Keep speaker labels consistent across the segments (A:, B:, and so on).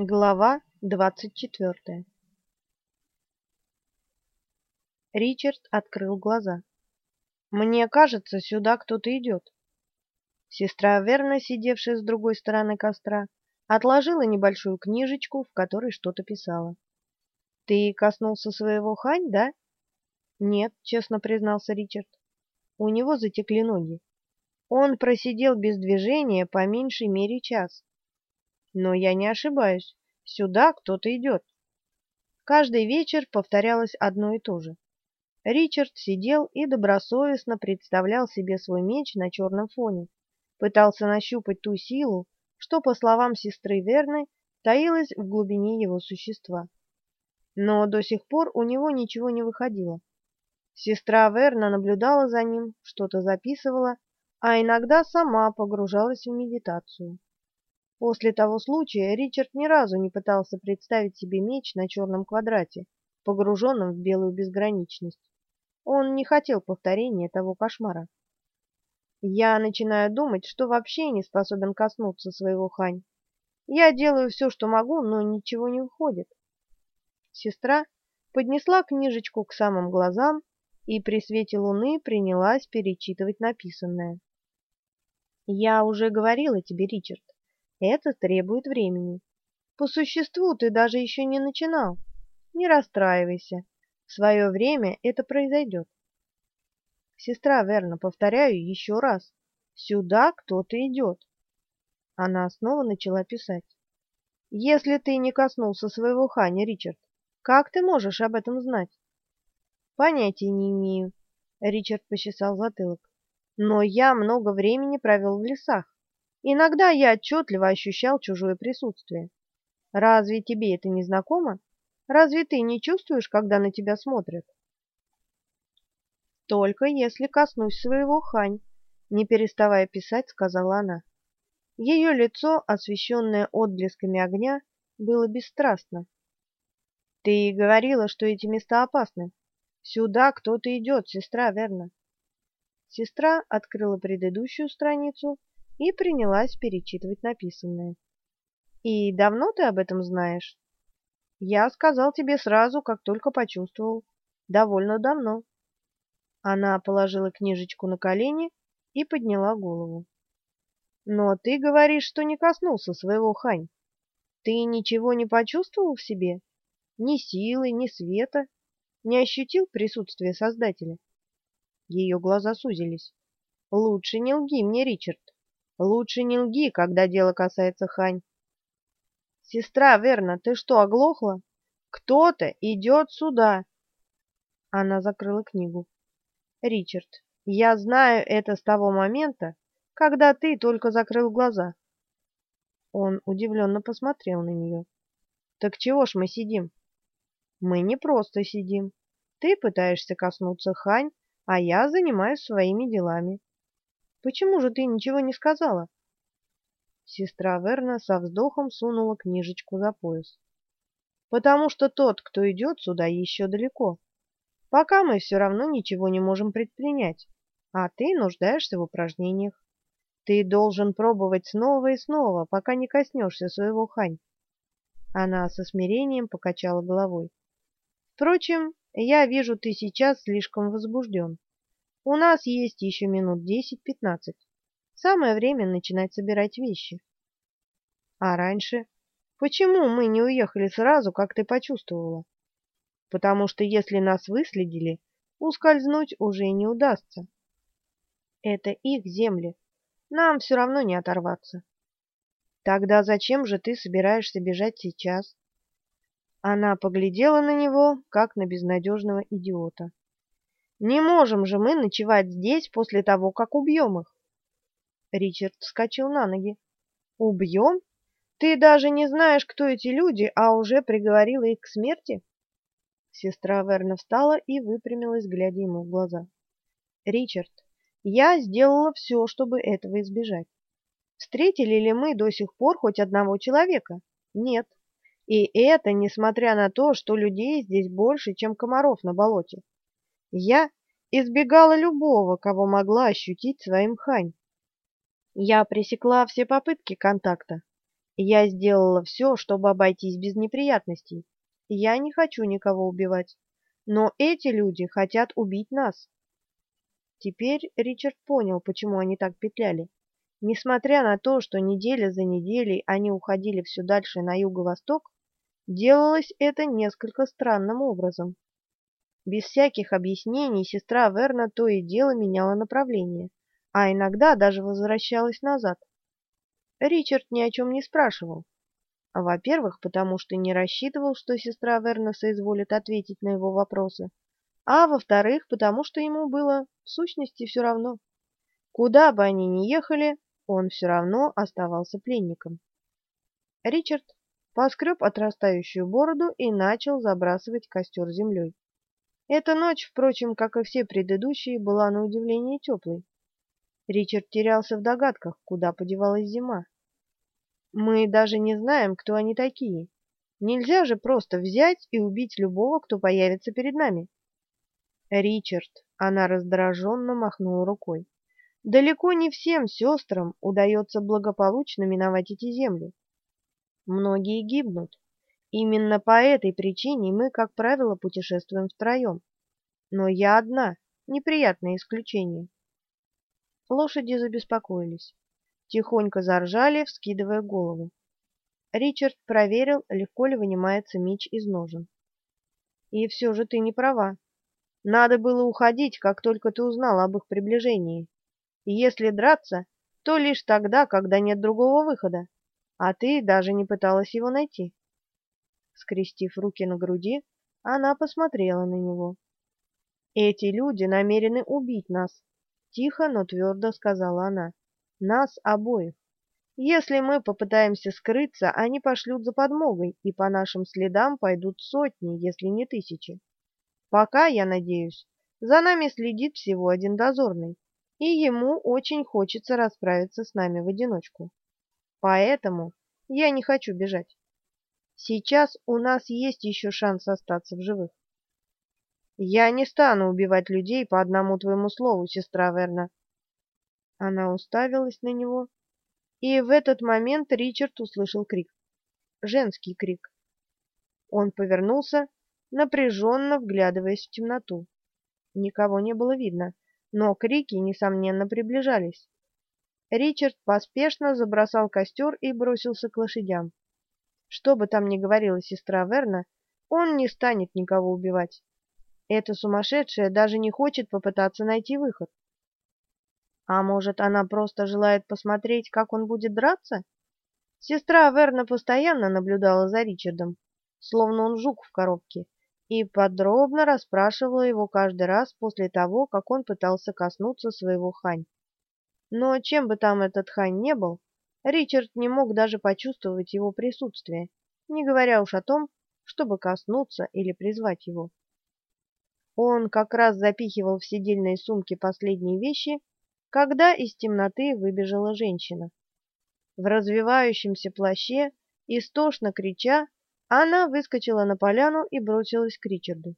A: Глава двадцать четвертая Ричард открыл глаза. «Мне кажется, сюда кто-то идет». Сестра Верна, сидевшая с другой стороны костра, отложила небольшую книжечку, в которой что-то писала. «Ты коснулся своего хань, да?» «Нет», — честно признался Ричард. У него затекли ноги. Он просидел без движения по меньшей мере час. Но я не ошибаюсь. Сюда кто-то идет. Каждый вечер повторялось одно и то же. Ричард сидел и добросовестно представлял себе свой меч на черном фоне, пытался нащупать ту силу, что, по словам сестры Верны, таилась в глубине его существа. Но до сих пор у него ничего не выходило. Сестра Верна наблюдала за ним, что-то записывала, а иногда сама погружалась в медитацию. После того случая Ричард ни разу не пытался представить себе меч на черном квадрате, погруженном в белую безграничность. Он не хотел повторения того кошмара. Я начинаю думать, что вообще не способен коснуться своего Хань. Я делаю все, что могу, но ничего не уходит. Сестра поднесла книжечку к самым глазам и при свете луны принялась перечитывать написанное. «Я уже говорила тебе, Ричард, это требует времени. По существу ты даже еще не начинал. Не расстраивайся. В свое время это произойдет. Сестра Верна, повторяю еще раз. Сюда кто-то идет. Она снова начала писать. Если ты не коснулся своего Ханя, Ричард, как ты можешь об этом знать? Понятия не имею. Ричард почесал затылок. Но я много времени провел в лесах. Иногда я отчетливо ощущал чужое присутствие. Разве тебе это не знакомо? Разве ты не чувствуешь, когда на тебя смотрят? Только если коснусь своего хань, не переставая писать, сказала она. Ее лицо, освещенное отблесками огня, было бесстрастно. Ты говорила, что эти места опасны. Сюда кто-то идет, сестра, верно? Сестра открыла предыдущую страницу и принялась перечитывать написанное. «И давно ты об этом знаешь?» «Я сказал тебе сразу, как только почувствовал. Довольно давно». Она положила книжечку на колени и подняла голову. «Но ты говоришь, что не коснулся своего Хань. Ты ничего не почувствовал в себе? Ни силы, ни света? Не ощутил присутствие Создателя?» Ее глаза сузились. «Лучше не лги мне, Ричард. Лучше не лги, когда дело касается Хань. Сестра, верно, ты что, оглохла? Кто-то идет сюда. Она закрыла книгу. Ричард, я знаю это с того момента, когда ты только закрыл глаза. Он удивленно посмотрел на нее. Так чего ж мы сидим? Мы не просто сидим. Ты пытаешься коснуться Хань, а я занимаюсь своими делами. Почему же ты ничего не сказала? Сестра Верна со вздохом сунула книжечку за пояс. Потому что тот, кто идет сюда, еще далеко. Пока мы все равно ничего не можем предпринять, а ты нуждаешься в упражнениях. Ты должен пробовать снова и снова, пока не коснешься своего хань. Она со смирением покачала головой. Впрочем, я вижу, ты сейчас слишком возбужден. У нас есть еще минут десять-пятнадцать. Самое время начинать собирать вещи. А раньше? Почему мы не уехали сразу, как ты почувствовала? Потому что если нас выследили, ускользнуть уже не удастся. Это их земли. Нам все равно не оторваться. Тогда зачем же ты собираешься бежать сейчас? Она поглядела на него, как на безнадежного идиота. Не можем же мы ночевать здесь после того, как убьем их. Ричард вскочил на ноги. Убьем? Ты даже не знаешь, кто эти люди, а уже приговорила их к смерти? Сестра Верна встала и выпрямилась, глядя ему в глаза. Ричард, я сделала все, чтобы этого избежать. Встретили ли мы до сих пор хоть одного человека? Нет. И это несмотря на то, что людей здесь больше, чем комаров на болоте. Я избегала любого, кого могла ощутить своим хань. Я пресекла все попытки контакта. Я сделала все, чтобы обойтись без неприятностей. Я не хочу никого убивать, но эти люди хотят убить нас. Теперь Ричард понял, почему они так петляли. Несмотря на то, что неделя за неделей они уходили все дальше на юго-восток, делалось это несколько странным образом. Без всяких объяснений сестра Верна то и дело меняла направление, а иногда даже возвращалась назад. Ричард ни о чем не спрашивал. Во-первых, потому что не рассчитывал, что сестра Верна соизволит ответить на его вопросы, а во-вторых, потому что ему было в сущности все равно. Куда бы они ни ехали, он все равно оставался пленником. Ричард поскреб отрастающую бороду и начал забрасывать костер землей. Эта ночь, впрочем, как и все предыдущие, была на удивление теплой. Ричард терялся в догадках, куда подевалась зима. Мы даже не знаем, кто они такие. Нельзя же просто взять и убить любого, кто появится перед нами. Ричард, она раздраженно махнула рукой. Далеко не всем сестрам удается благополучно миновать эти земли. Многие гибнут. Именно по этой причине мы, как правило, путешествуем втроем. Но я одна, неприятное исключение. Лошади забеспокоились. Тихонько заржали, вскидывая головы. Ричард проверил, легко ли вынимается меч из ножен. И все же ты не права. Надо было уходить, как только ты узнал об их приближении. Если драться, то лишь тогда, когда нет другого выхода, а ты даже не пыталась его найти. Скрестив руки на груди, она посмотрела на него. Эти люди намерены убить нас, Тихо, но твердо сказала она. Нас обоих. Если мы попытаемся скрыться, они пошлют за подмогой, и по нашим следам пойдут сотни, если не тысячи. Пока, я надеюсь, за нами следит всего один дозорный, и ему очень хочется расправиться с нами в одиночку. Поэтому я не хочу бежать. Сейчас у нас есть еще шанс остаться в живых. Я не стану убивать людей по одному твоему слову, сестра Верна. Она уставилась на него, и в этот момент Ричард услышал крик. Женский крик. Он повернулся, напряженно вглядываясь в темноту. Никого не было видно, но крики, несомненно, приближались. Ричард поспешно забросал костер и бросился к лошадям. Что бы там ни говорила сестра Верна, он не станет никого убивать. Эта сумасшедшая даже не хочет попытаться найти выход. А может, она просто желает посмотреть, как он будет драться? Сестра Верна постоянно наблюдала за Ричардом, словно он жук в коробке, и подробно расспрашивала его каждый раз после того, как он пытался коснуться своего хань. Но чем бы там этот хань не был, Ричард не мог даже почувствовать его присутствие, не говоря уж о том, чтобы коснуться или призвать его. Он как раз запихивал в сидельные сумки последние вещи, когда из темноты выбежала женщина. В развивающемся плаще, истошно крича, она выскочила на поляну и бросилась к Ричарду.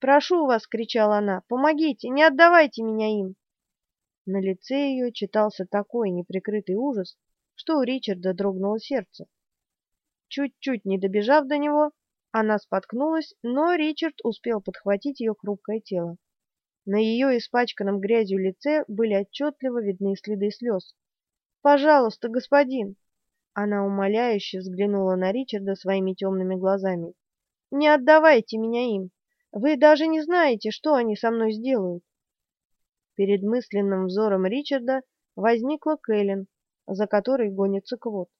A: «Прошу вас!» — кричала она. «Помогите! Не отдавайте меня им!» На лице ее читался такой неприкрытый ужас, что у Ричарда дрогнуло сердце. Чуть-чуть не добежав до него, она споткнулась, но Ричард успел подхватить ее хрупкое тело. На ее испачканном грязью лице были отчетливо видны следы слез. «Пожалуйста, господин!» Она умоляюще взглянула на Ричарда своими темными глазами. «Не отдавайте меня им! Вы даже не знаете, что они со мной сделают!» Перед мысленным взором Ричарда возникла Кэлен, за которой гонится Квот.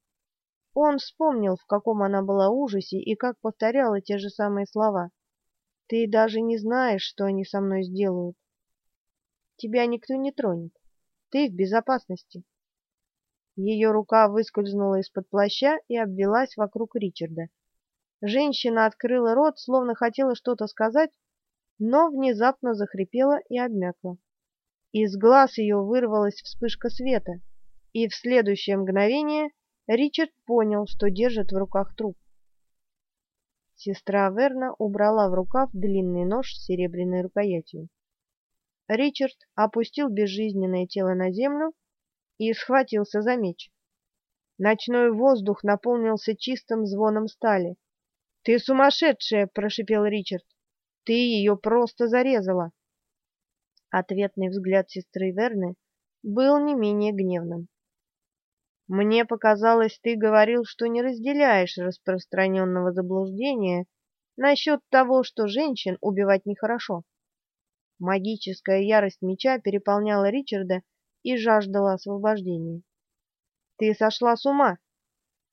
A: Он вспомнил, в каком она была ужасе и как повторяла те же самые слова. «Ты даже не знаешь, что они со мной сделают. Тебя никто не тронет. Ты в безопасности». Ее рука выскользнула из-под плаща и обвелась вокруг Ричарда. Женщина открыла рот, словно хотела что-то сказать, но внезапно захрипела и обмякла. Из глаз ее вырвалась вспышка света, и в следующее мгновение Ричард понял, что держит в руках труп. Сестра Верна убрала в рукав длинный нож с серебряной рукоятью. Ричард опустил безжизненное тело на землю и схватился за меч. Ночной воздух наполнился чистым звоном стали. «Ты сумасшедшая!» — прошипел Ричард. «Ты ее просто зарезала!» Ответный взгляд сестры Верны был не менее гневным. «Мне показалось, ты говорил, что не разделяешь распространенного заблуждения насчет того, что женщин убивать нехорошо». Магическая ярость меча переполняла Ричарда и жаждала освобождения. «Ты сошла с ума!»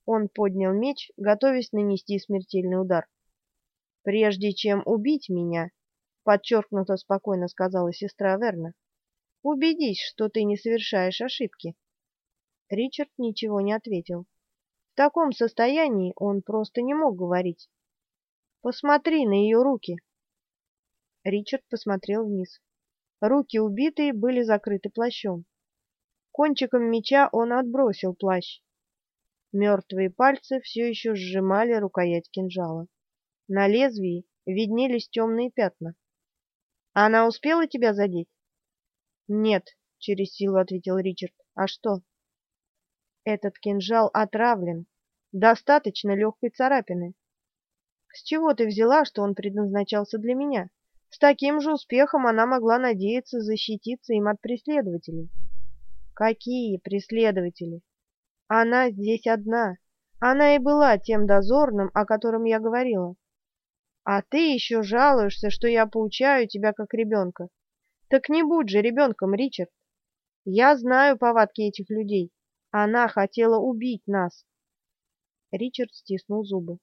A: Он поднял меч, готовясь нанести смертельный удар. «Прежде чем убить меня», — подчеркнуто спокойно сказала сестра Верна, — «убедись, что ты не совершаешь ошибки». Ричард ничего не ответил. В таком состоянии он просто не мог говорить. «Посмотри на ее руки!» Ричард посмотрел вниз. Руки убитой были закрыты плащом. Кончиком меча он отбросил плащ. Мертвые пальцы все еще сжимали рукоять кинжала. На лезвии виднелись темные пятна. «Она успела тебя задеть?» «Нет», — через силу ответил Ричард. «А что?» «Этот кинжал отравлен. Достаточно легкой царапины». «С чего ты взяла, что он предназначался для меня?» С таким же успехом она могла надеяться защититься им от преследователей. Какие преследователи? Она здесь одна. Она и была тем дозорным, о котором я говорила. А ты еще жалуешься, что я поучаю тебя как ребенка. Так не будь же ребенком, Ричард. Я знаю повадки этих людей. Она хотела убить нас. Ричард стиснул зубы.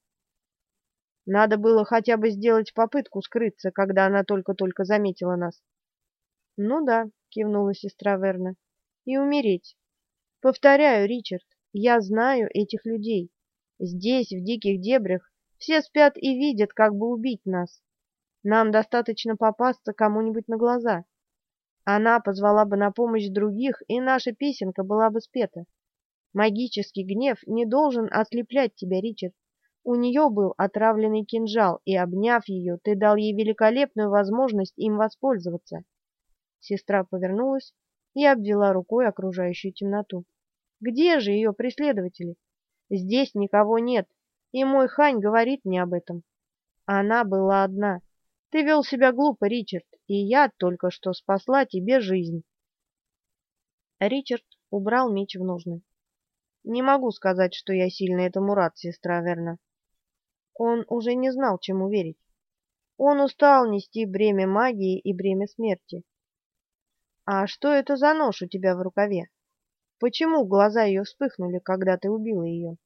A: Надо было хотя бы сделать попытку скрыться, когда она только-только заметила нас. — Ну да, — кивнула сестра Верна, — и умереть. Повторяю, Ричард, я знаю этих людей. Здесь, в диких дебрях, все спят и видят, как бы убить нас. Нам достаточно попасться кому-нибудь на глаза. Она позвала бы на помощь других, и наша песенка была бы спета. Магический гнев не должен ослеплять тебя, Ричард. У нее был отравленный кинжал, и, обняв ее, ты дал ей великолепную возможность им воспользоваться. Сестра повернулась и обвела рукой окружающую темноту. Где же ее преследователи? Здесь никого нет, и мой Хань говорит мне об этом. Она была одна. Ты вел себя глупо, Ричард, и я только что спасла тебе жизнь. Ричард убрал меч в ножны. Не могу сказать, что я сильно этому рад, сестра Верна. Он уже не знал, чему верить. Он устал нести бремя магии и бремя смерти. «А что это за нож у тебя в рукаве? Почему глаза ее вспыхнули, когда ты убила ее?»